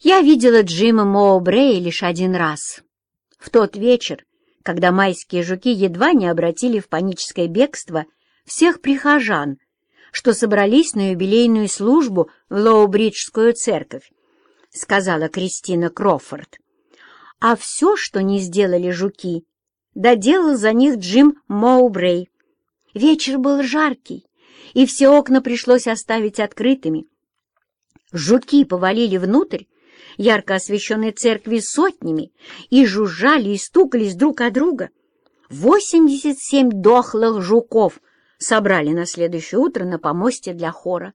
Я видела Джима Моубрея лишь один раз. В тот вечер, когда майские жуки едва не обратили в паническое бегство всех прихожан, что собрались на юбилейную службу в Лоубриджскую церковь, сказала Кристина Крофорд. А все, что не сделали жуки, доделал за них Джим Моубрей. Вечер был жаркий, и все окна пришлось оставить открытыми. Жуки повалили внутрь ярко освещенной церкви сотнями и жужжали и стукались друг о друга. Восемьдесят семь дохлых жуков собрали на следующее утро на помосте для хора.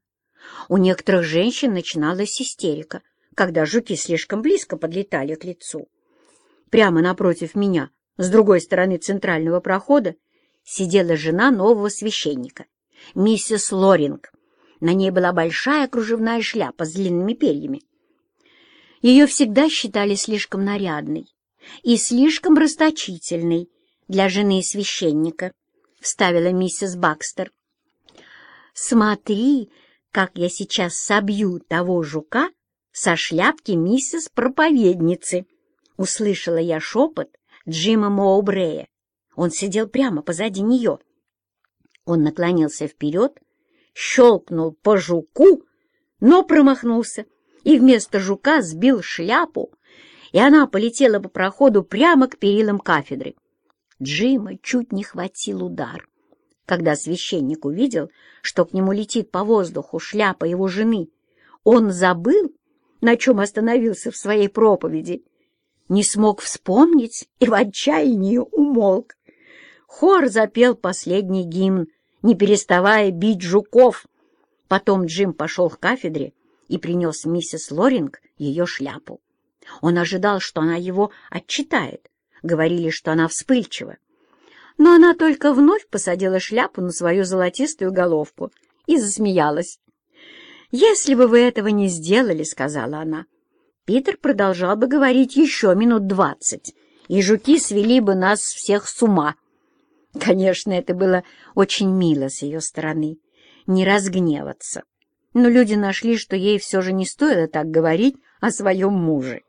У некоторых женщин начиналась истерика, когда жуки слишком близко подлетали к лицу. Прямо напротив меня, с другой стороны центрального прохода, сидела жена нового священника, миссис Лоринг. На ней была большая кружевная шляпа с длинными перьями. Ее всегда считали слишком нарядной и слишком расточительной для жены священника, — вставила миссис Бакстер. «Смотри, как я сейчас собью того жука со шляпки миссис проповедницы!» — услышала я шепот Джима Моубрея. Он сидел прямо позади нее. Он наклонился вперед, щелкнул по жуку, но промахнулся и вместо жука сбил шляпу, и она полетела по проходу прямо к перилам кафедры. Джима чуть не хватил удар. Когда священник увидел, что к нему летит по воздуху шляпа его жены, он забыл, на чем остановился в своей проповеди, не смог вспомнить и в отчаянии умолк. Хор запел последний гимн, не переставая бить жуков. Потом Джим пошел к кафедре и принес миссис Лоринг ее шляпу. Он ожидал, что она его отчитает. Говорили, что она вспыльчива. Но она только вновь посадила шляпу на свою золотистую головку и засмеялась. «Если бы вы этого не сделали, — сказала она, — Питер продолжал бы говорить еще минут двадцать, и жуки свели бы нас всех с ума». Конечно, это было очень мило с ее стороны, не разгневаться. Но люди нашли, что ей все же не стоило так говорить о своем муже.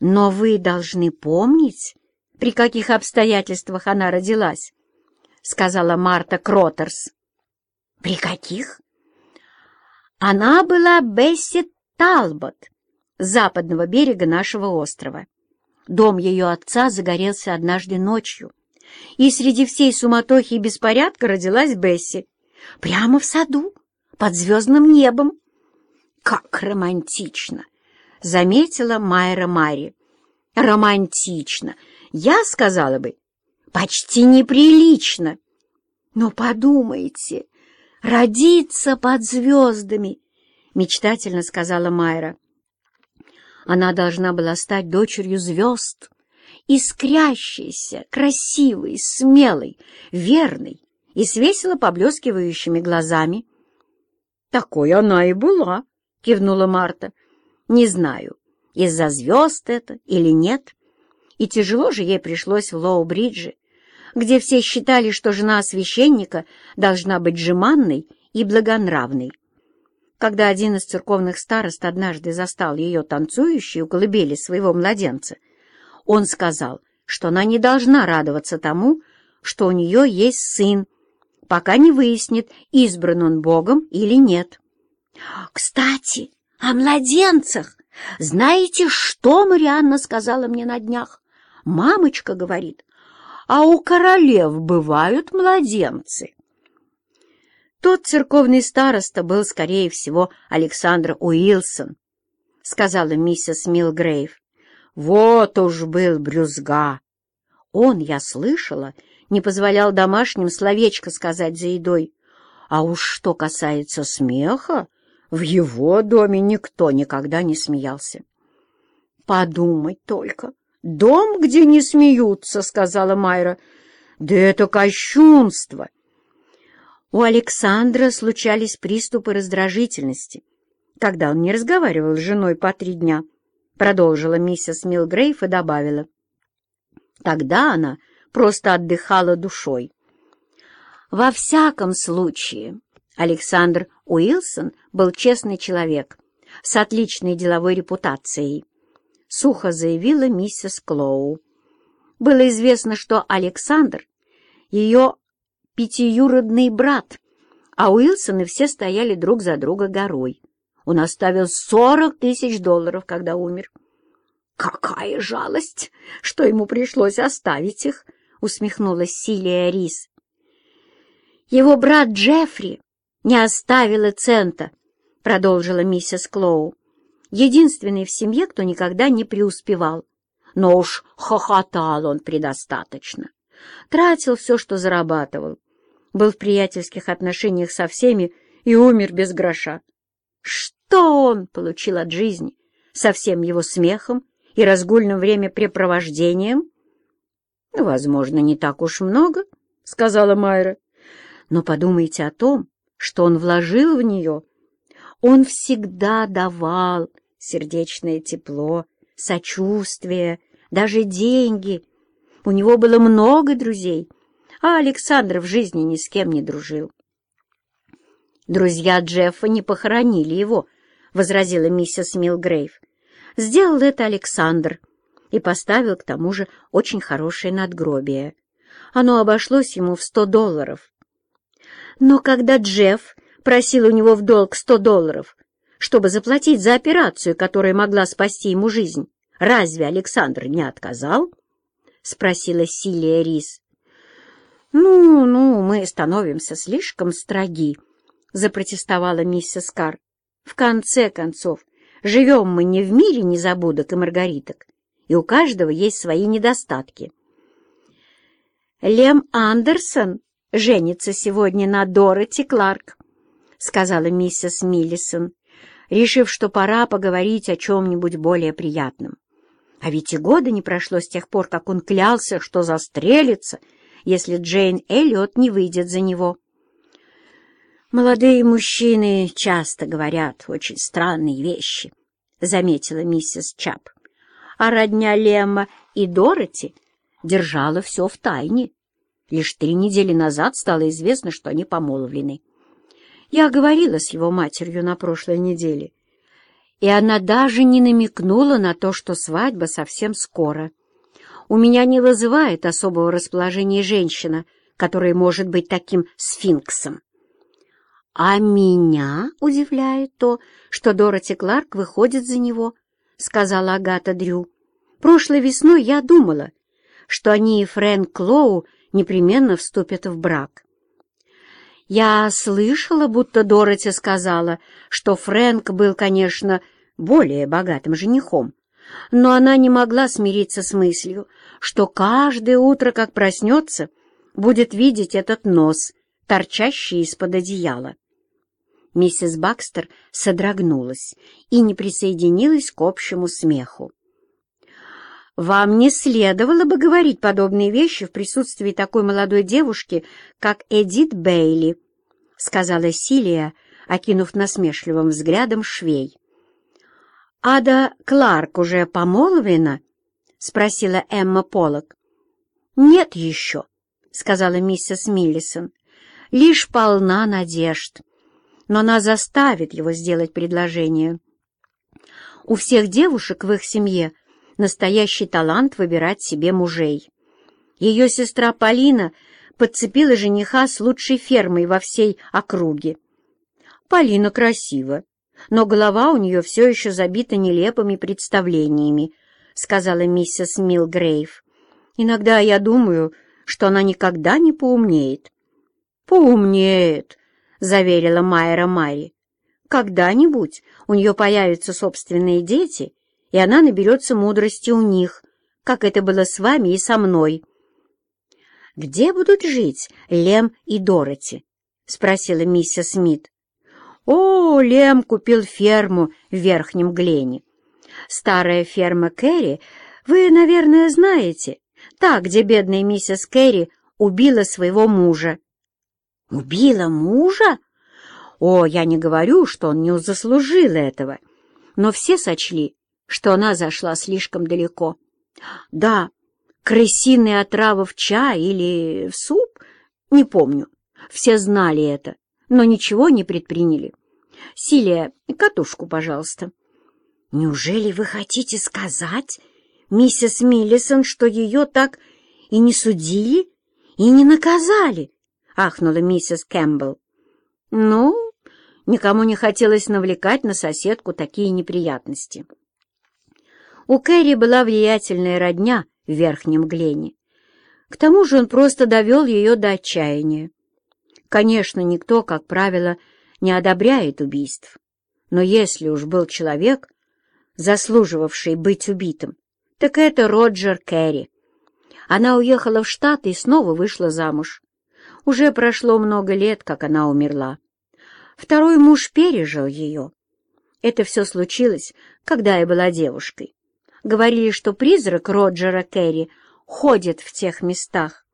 «Но вы должны помнить, при каких обстоятельствах она родилась», — сказала Марта Кротерс. «При каких?» «Она была Бесси Талбот, западного берега нашего острова. Дом ее отца загорелся однажды ночью» и среди всей суматохи и беспорядка родилась Бесси. Прямо в саду, под звездным небом. Как романтично! Заметила Майра Мари. Романтично! Я сказала бы, почти неприлично. Но подумайте, родиться под звездами, мечтательно сказала Майра. Она должна была стать дочерью звезд, искрящейся, красивой, смелой, верной и с весело поблескивающими глазами. «Такой она и была», — кивнула Марта. «Не знаю, из-за звезд это или нет. И тяжело же ей пришлось в Лоу-Бридже, где все считали, что жена священника должна быть жеманной и благонравной. Когда один из церковных старост однажды застал ее танцующей у колыбели своего младенца — он сказал, что она не должна радоваться тому, что у нее есть сын, пока не выяснит, избран он Богом или нет. «Кстати, о младенцах! Знаете, что Марианна сказала мне на днях? Мамочка говорит, а у королев бывают младенцы». Тот церковный староста был, скорее всего, Александр Уилсон, сказала миссис Милгрейв. Вот уж был брюзга! Он, я слышала, не позволял домашним словечко сказать за едой. А уж что касается смеха, в его доме никто никогда не смеялся. «Подумать только! Дом, где не смеются!» — сказала Майра. «Да это кощунство!» У Александра случались приступы раздражительности, когда он не разговаривал с женой по три дня —— продолжила миссис Милгрейв и добавила. Тогда она просто отдыхала душой. Во всяком случае, Александр Уилсон был честный человек, с отличной деловой репутацией, — сухо заявила миссис Клоу. Было известно, что Александр — ее пятиюродный брат, а Уилсоны все стояли друг за друга горой. Он оставил сорок тысяч долларов, когда умер. «Какая жалость, что ему пришлось оставить их!» — усмехнулась Силия Рис. «Его брат Джеффри не оставил цента», — продолжила миссис Клоу. «Единственный в семье, кто никогда не преуспевал. Но уж хохотал он предостаточно. Тратил все, что зарабатывал. Был в приятельских отношениях со всеми и умер без гроша. Что он получил от жизни со всем его смехом и разгульным времяпрепровождением? — Возможно, не так уж много, — сказала Майра. — Но подумайте о том, что он вложил в нее. Он всегда давал сердечное тепло, сочувствие, даже деньги. У него было много друзей, а Александр в жизни ни с кем не дружил. «Друзья Джеффа не похоронили его», — возразила миссис Милгрейв. «Сделал это Александр и поставил к тому же очень хорошее надгробие. Оно обошлось ему в сто долларов. Но когда Джефф просил у него в долг сто долларов, чтобы заплатить за операцию, которая могла спасти ему жизнь, разве Александр не отказал?» — спросила Силия Рис. «Ну, ну, мы становимся слишком строги», — запротестовала миссис Кар. «В конце концов, живем мы не в мире незабудок и маргариток, и у каждого есть свои недостатки». «Лем Андерсон женится сегодня на Дороти Кларк», — сказала миссис Миллисон, решив, что пора поговорить о чем-нибудь более приятном. А ведь и года не прошло с тех пор, как он клялся, что застрелится, если Джейн Эллиот не выйдет за него. «Молодые мужчины часто говорят очень странные вещи», — заметила миссис Чап. А родня Лемма и Дороти держала все в тайне. Лишь три недели назад стало известно, что они помолвлены. Я говорила с его матерью на прошлой неделе, и она даже не намекнула на то, что свадьба совсем скоро. У меня не вызывает особого расположения женщина, которая может быть таким сфинксом. «А меня удивляет то, что Дороти Кларк выходит за него», — сказала Агата Дрю. «Прошлой весной я думала, что они и Фрэнк Клоу непременно вступят в брак». Я слышала, будто Дороти сказала, что Фрэнк был, конечно, более богатым женихом, но она не могла смириться с мыслью, что каждое утро, как проснется, будет видеть этот нос, торчащий из-под одеяла. Миссис Бакстер содрогнулась и не присоединилась к общему смеху. «Вам не следовало бы говорить подобные вещи в присутствии такой молодой девушки, как Эдит Бейли», — сказала Силия, окинув насмешливым взглядом швей. «Ада Кларк уже помолвлена?» — спросила Эмма Поллок. «Нет еще», — сказала миссис Миллисон. «Лишь полна надежд» но она заставит его сделать предложение. У всех девушек в их семье настоящий талант выбирать себе мужей. Ее сестра Полина подцепила жениха с лучшей фермой во всей округе. Полина красива, но голова у нее все еще забита нелепыми представлениями, сказала миссис Милгрейв. Иногда я думаю, что она никогда не поумнеет. Поумнеет, заверила Майера Мари. «Когда-нибудь у нее появятся собственные дети, и она наберется мудрости у них, как это было с вами и со мной». «Где будут жить Лем и Дороти?» — спросила миссис Смит. «О, Лем купил ферму в Верхнем Глене. Старая ферма Кэрри, вы, наверное, знаете, та, где бедная миссис Кэрри убила своего мужа. Убила мужа? О, я не говорю, что он не заслужил этого, но все сочли, что она зашла слишком далеко. Да, крысиная отрава в чай или в суп, не помню. Все знали это, но ничего не предприняли. Силия, катушку, пожалуйста». «Неужели вы хотите сказать, миссис Миллисон, что ее так и не судили, и не наказали?» — ахнула миссис Кэмпбелл. «Ну, никому не хотелось навлекать на соседку такие неприятности». У Кэрри была влиятельная родня в Верхнем Глене. К тому же он просто довел ее до отчаяния. Конечно, никто, как правило, не одобряет убийств. Но если уж был человек, заслуживавший быть убитым, так это Роджер Керри. Она уехала в Штаты и снова вышла замуж. Уже прошло много лет, как она умерла. Второй муж пережил ее. Это все случилось, когда я была девушкой. Говорили, что призрак Роджера Керри ходит в тех местах.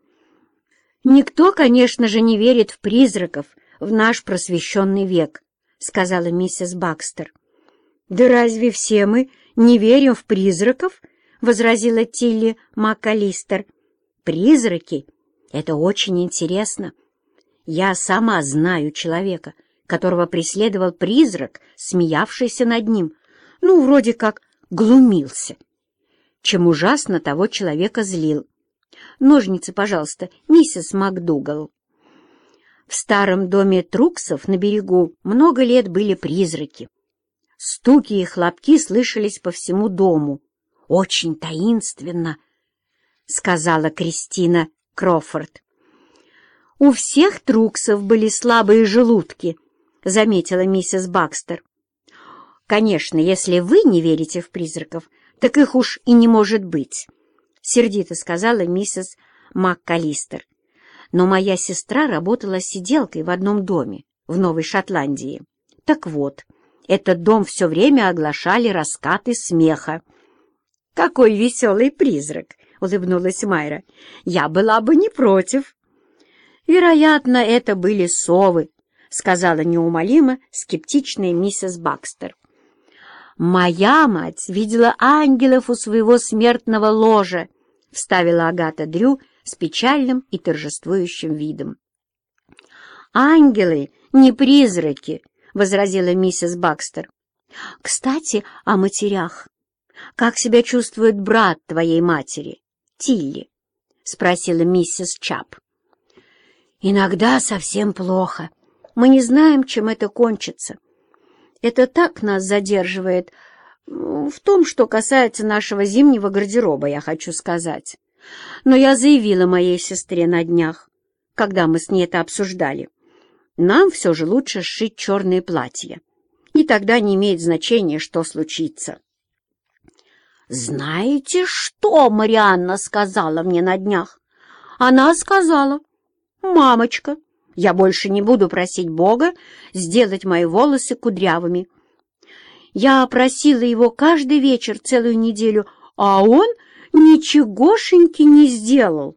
Никто, конечно же, не верит в призраков в наш просвещенный век, сказала миссис Бакстер. Да разве все мы не верим в призраков? возразила Тилли МакАлистер. Призраки — это очень интересно. Я сама знаю человека, которого преследовал призрак, смеявшийся над ним. Ну, вроде как глумился. Чем ужасно того человека злил. Ножницы, пожалуйста, миссис МакДугал. В старом доме Труксов на берегу много лет были призраки. Стуки и хлопки слышались по всему дому. Очень таинственно, — сказала Кристина Крофорд. «У всех Труксов были слабые желудки», — заметила миссис Бакстер. «Конечно, если вы не верите в призраков, так их уж и не может быть», — сердито сказала миссис МакКалистер. «Но моя сестра работала сиделкой в одном доме в Новой Шотландии. Так вот, этот дом все время оглашали раскаты смеха». «Какой веселый призрак!» — улыбнулась Майра. «Я была бы не против». «Вероятно, это были совы», — сказала неумолимо скептичная миссис Бакстер. «Моя мать видела ангелов у своего смертного ложа», — вставила Агата Дрю с печальным и торжествующим видом. «Ангелы не призраки», — возразила миссис Бакстер. «Кстати, о матерях. Как себя чувствует брат твоей матери, Тилли?» — спросила миссис Чап. «Иногда совсем плохо. Мы не знаем, чем это кончится. Это так нас задерживает в том, что касается нашего зимнего гардероба, я хочу сказать. Но я заявила моей сестре на днях, когда мы с ней это обсуждали. Нам все же лучше сшить черные платья, и тогда не имеет значения, что случится. «Знаете, что Марианна сказала мне на днях?» Она сказала, «Мамочка, я больше не буду просить Бога сделать мои волосы кудрявыми. Я просила его каждый вечер целую неделю, а он ничегошеньки не сделал.